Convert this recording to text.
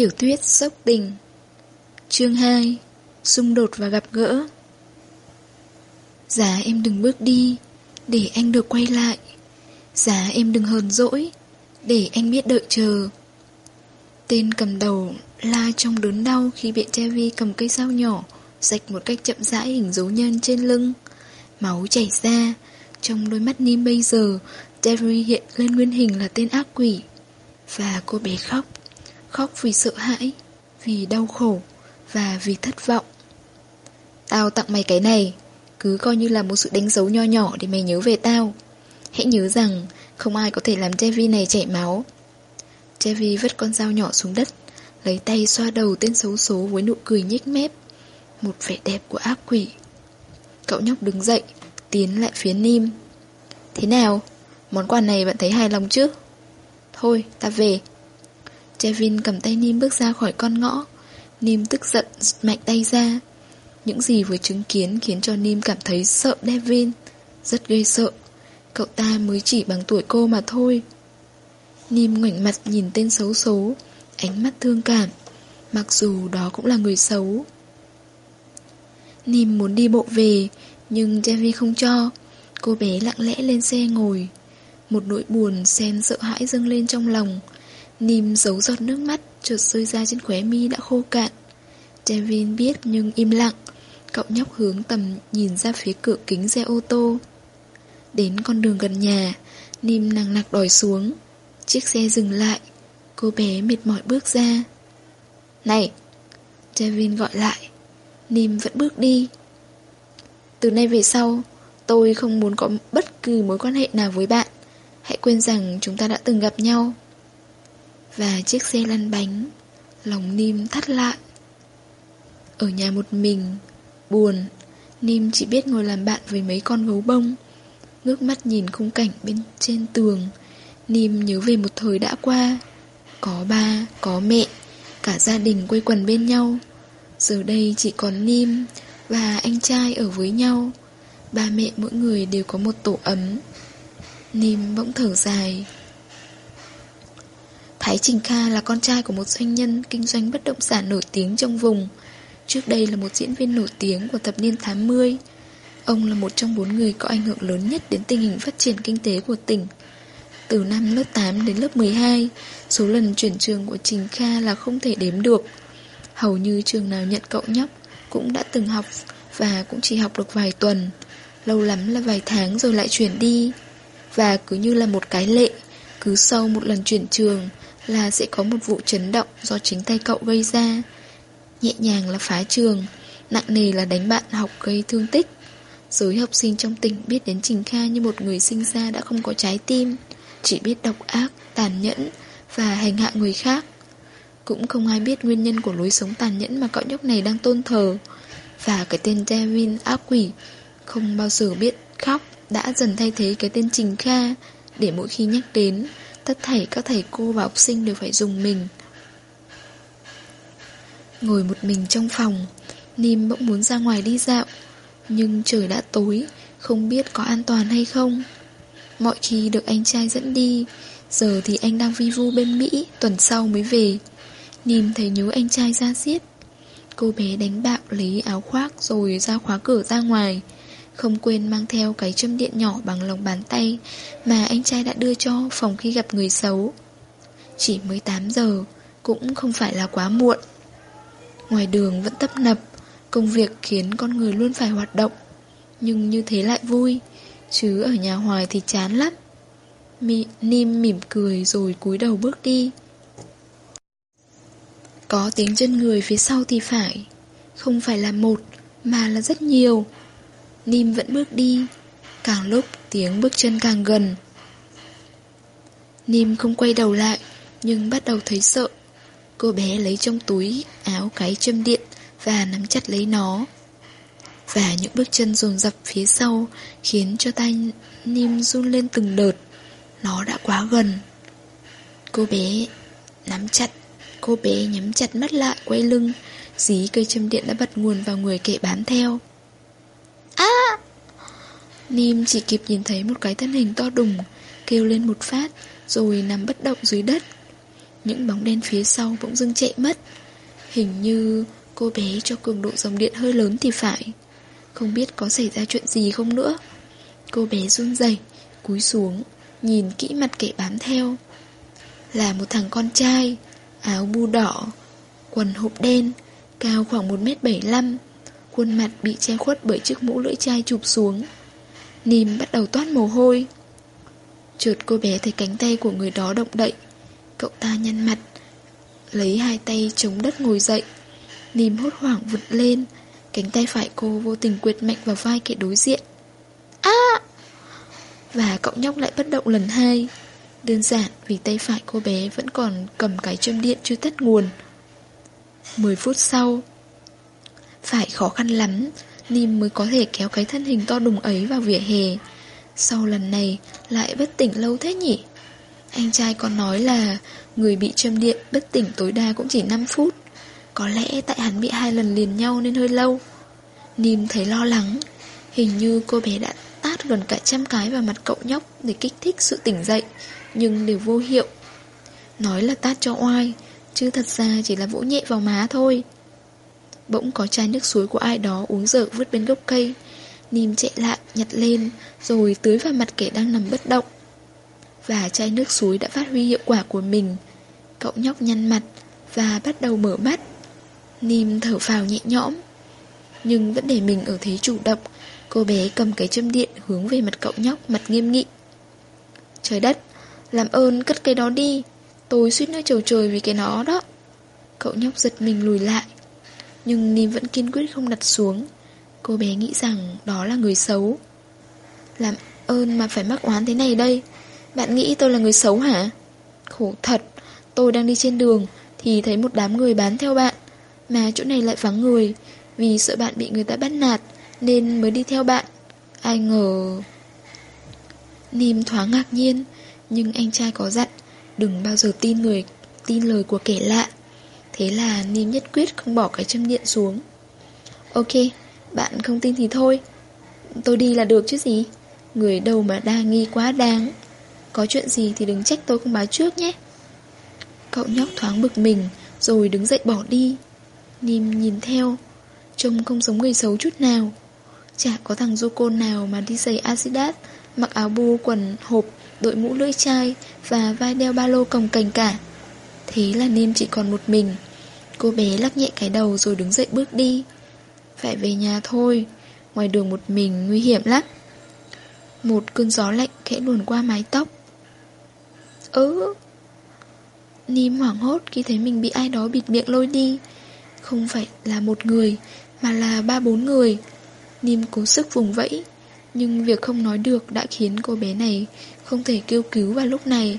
Tiểu thuyết sốc tình. Chương 2 Xung đột và gặp gỡ. Giá em đừng bước đi, Để anh được quay lại. Giá em đừng hờn dỗi, Để anh biết đợi chờ. Tên cầm đầu la trong đớn đau khi bị Chevy cầm cây dao nhỏ, Rạch một cách chậm rãi hình dấu nhân trên lưng. Máu chảy ra, Trong đôi mắt Nim bây giờ, Terry hiện lên nguyên hình là tên ác quỷ. Và cô bé khóc. Khóc vì sợ hãi Vì đau khổ Và vì thất vọng. Tao tặng mày cái này Cứ coi như là một sự đánh dấu nho nhỏ Để mày nhớ về tao. Hãy nhớ rằng Không ai có thể làm Trevi này chảy máu. Trevi vứt con dao nhỏ xuống đất Lấy tay xoa đầu tên xấu số Với nụ cười nhếch mép Một vẻ đẹp của ác quỷ. Cậu nhóc đứng dậy Tiến lại phía Nim. Thế nào? Món quà này bạn thấy hài lòng chứ? Thôi, ta về. Trevin cầm tay Nim bước ra khỏi con ngõ. Nim tức giận giật mạnh tay ra. Những gì vừa chứng kiến khiến cho Nim cảm thấy sợ Devin Rất gây sợ. Cậu ta mới chỉ bằng tuổi cô mà thôi. Nim ngoảnh mặt nhìn tên xấu số Ánh mắt thương cảm. Mặc dù đó cũng là người xấu. Nim muốn đi bộ về, Nhưng Devi không cho. Cô bé lặng lẽ lên xe ngồi. Một nỗi buồn xen sợ hãi dâng lên trong lòng. Nim giấu giọt nước mắt Chợt rơi ra trên khóe mi đã khô cạn. Devin biết nhưng im lặng. Cậu nhóc hướng tầm nhìn ra phía cửa kính xe ô tô. Đến con đường gần nhà Nim nặng nặc đòi xuống. Chiếc xe dừng lại. Cô bé mệt mỏi bước ra. Này! Devin gọi lại. Nim vẫn bước đi. Từ nay về sau, Tôi không muốn có bất cứ mối quan hệ nào với bạn. Hãy quên rằng chúng ta đã từng gặp nhau. Và chiếc xe lăn bánh Lòng Nim thắt lại. Ở nhà một mình Buồn Nim chỉ biết ngồi làm bạn với mấy con gấu bông. Ngước mắt nhìn khung cảnh bên trên tường Nim nhớ về một thời đã qua. Có ba, có mẹ Cả gia đình quây quần bên nhau. Giờ đây chỉ còn Nim Và anh trai ở với nhau. Ba mẹ mỗi người đều có một tổ ấm. Nim bỗng thở dài. Thái Trình Kha là con trai của một doanh nhân kinh doanh bất động sản nổi tiếng trong vùng. Trước đây là một diễn viên nổi tiếng của thập niên 80 Ông là một trong bốn người có ảnh hưởng lớn nhất đến tình hình phát triển kinh tế của tỉnh. Từ năm lớp 8 đến lớp 12 Số lần chuyển trường của Trình Kha là không thể đếm được. Hầu như trường nào nhận cậu nhóc Cũng đã từng học Và cũng chỉ học được vài tuần, Lâu lắm là vài tháng rồi lại chuyển đi. Và cứ như là một cái lệ, Cứ sau một lần chuyển trường là sẽ có một vụ chấn động Do chính tay cậu gây ra. Nhẹ nhàng là phá trường Nặng nề là đánh bạn học gây thương tích. Giới học sinh trong tỉnh biết đến Trình Kha như một người sinh ra đã không có trái tim Chỉ biết độc ác, tàn nhẫn và hành hạ người khác. Cũng không ai biết nguyên nhân của lối sống tàn nhẫn mà cậu nhóc này đang tôn thờ. Và cái tên Devin ác quỷ Không bao giờ biết khóc Đã dần thay thế cái tên Trình Kha Để mỗi khi nhắc đến Tất thảy các thầy cô và học sinh đều phải dùng mình. Ngồi một mình trong phòng Nìm bỗng muốn ra ngoài đi dạo, Nhưng trời đã tối, Không biết có an toàn hay không. Mọi khi được anh trai dẫn đi, Giờ thì anh đang vi vu bên Mỹ, Tuần sau mới về. Nìm thấy nhớ anh trai ra xiết Cô bé đánh bạo lấy áo khoác Rồi ra khóa cửa ra ngoài. Không quên mang theo cái châm điện nhỏ Bằng lòng bàn tay Mà anh trai đã đưa cho phòng khi gặp người xấu. Chỉ mới 8 giờ, Cũng không phải là quá muộn. Ngoài đường vẫn tấp nập, Công việc khiến con người luôn phải hoạt động. Nhưng như thế lại vui, Chứ ở nhà hoài thì chán lắm. Mị Nim mỉm cười rồi cúi đầu bước đi. Có tiếng chân người phía sau thì phải. Không phải là một, Mà là rất nhiều. Nim vẫn bước đi, Càng lúc tiếng bước chân càng gần. Nim không quay đầu lại, Nhưng bắt đầu thấy sợ. Cô bé lấy trong túi áo cái châm điện Và nắm chặt lấy nó. Và những bước chân dồn dập phía sau Khiến cho tay Nim run lên từng đợt. Nó đã quá gần. Cô bé nắm chặt, Cô bé nhắm chặt mắt lại, quay lưng. Dí cây châm điện đã bật nguồn vào người kệ bám theo. Nim chỉ kịp nhìn thấy một cái thân hình to đùng, Kêu lên một phát, Rồi nằm bất động dưới đất. Những bóng đen phía sau bỗng dưng chạy mất. Hình như cô bé cho cường độ dòng điện hơi lớn thì phải. Không biết có xảy ra chuyện gì không nữa. Cô bé run rẩy, cúi xuống, Nhìn kỹ mặt kẻ bám theo. Là một thằng con trai, Áo bu đỏ, Quần hộp đen, Cao khoảng 1m75 Khuôn mặt bị che khuất bởi chiếc mũ lưỡi chai chụp xuống. Nìm bắt đầu toát mồ hôi. Chợt cô bé thấy cánh tay của người đó động đậy. Cậu ta nhăn mặt, Lấy hai tay chống đất ngồi dậy. Nìm hốt hoảng vụt lên, Cánh tay phải cô vô tình quyệt mạnh vào vai kẻ đối diện. À Và cậu nhóc lại bất động lần hai. Đơn giản vì tay phải cô bé vẫn còn cầm cái châm điện chưa tắt nguồn. 10 phút sau, Phải khó khăn lắm. Nim mới có thể kéo cái thân hình to đùng ấy vào vỉa hè. Sau lần này, lại bất tỉnh lâu thế nhỉ? Anh trai còn nói là Người bị châm điện bất tỉnh tối đa cũng chỉ 5 phút. Có lẽ tại hắn bị hai lần liền nhau nên hơi lâu. Nim thấy lo lắng. Hình như cô bé đã tát gần cả trăm cái vào mặt cậu nhóc Để kích thích sự tỉnh dậy, Nhưng đều vô hiệu. Nói là tát cho oai, Chứ thật ra chỉ là vỗ nhẹ vào má thôi. Bỗng có chai nước suối của ai đó uống dở vứt bên gốc cây. Nìm chạy lại, nhặt lên, Rồi tưới vào mặt kẻ đang nằm bất động. Và chai nước suối đã phát huy hiệu quả của mình. Cậu nhóc nhăn mặt Và bắt đầu mở mắt. Nìm thở phào nhẹ nhõm. Nhưng vẫn để mình ở thế chủ động, Cô bé cầm cái châm điện hướng về mặt cậu nhóc mặt nghiêm nghị. Trời đất, Làm ơn cất cái đó đi, Tôi suýt nữa trầu trời vì cái nó đó. Cậu nhóc giật mình lùi lại. Nhưng Nim vẫn kiên quyết không đặt xuống. Cô bé nghĩ rằng đó là người xấu. Làm ơn mà phải mắc oán thế này đây. Bạn nghĩ tôi là người xấu hả? Khổ thật, Tôi đang đi trên đường Thì thấy một đám người bán theo bạn, Mà chỗ này lại vắng người. Vì sợ bạn bị người ta bắt nạt Nên mới đi theo bạn. Ai ngờ Nim thoáng ngạc nhiên, Nhưng anh trai có dặn, Đừng bao giờ tin người, Tin lời của kẻ lạ. Thế là Nim nhất quyết không bỏ cái châm điện xuống. Ok, Bạn không tin thì thôi. Tôi đi là được chứ gì? Người đâu mà đa nghi quá đáng. Có chuyện gì thì đừng trách tôi không báo trước nhé. Cậu nhóc thoáng bực mình, Rồi đứng dậy bỏ đi. Nim nhìn theo. Trông không giống người xấu chút nào. Chả có thằng du côn nào mà đi giày Adidas Mặc áo bu quần, hộp, Đội mũ lưỡi chai Và vai đeo ba lô cồng cành cả. Thế là Nim chỉ còn một mình. Cô bé lắc nhẹ cái đầu rồi đứng dậy bước đi. Phải về nhà thôi, Ngoài đường một mình nguy hiểm lắm. Một cơn gió lạnh khẽ luồn qua mái tóc. Ừ. Nim hoảng hốt khi thấy mình bị ai đó bịt miệng lôi đi. Không phải là một người, Mà là ba bốn người. Nim cố sức vùng vẫy, Nhưng việc không nói được đã khiến cô bé này Không thể kêu cứu vào lúc này.